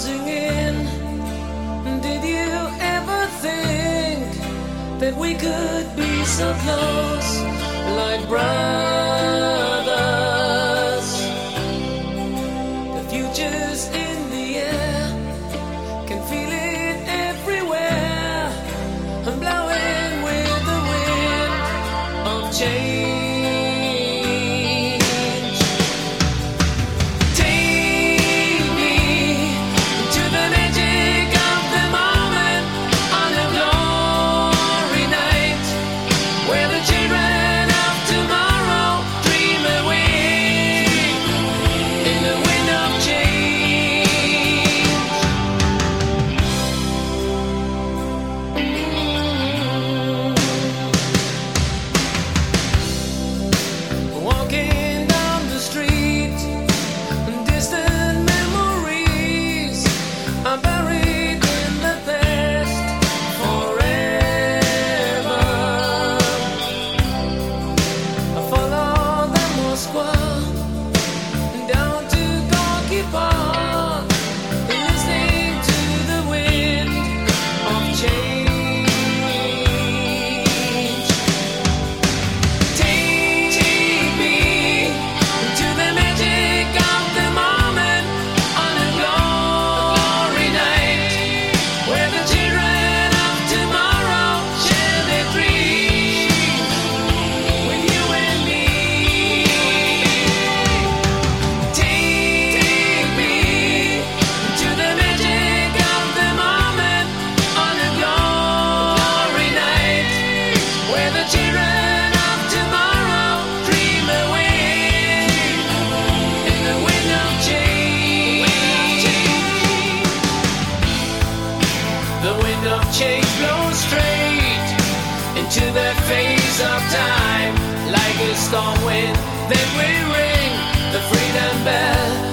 closing in. Did you ever think that we could be so close, like brown? straight into the face of time. Like a storm wind, then we ring the freedom bell.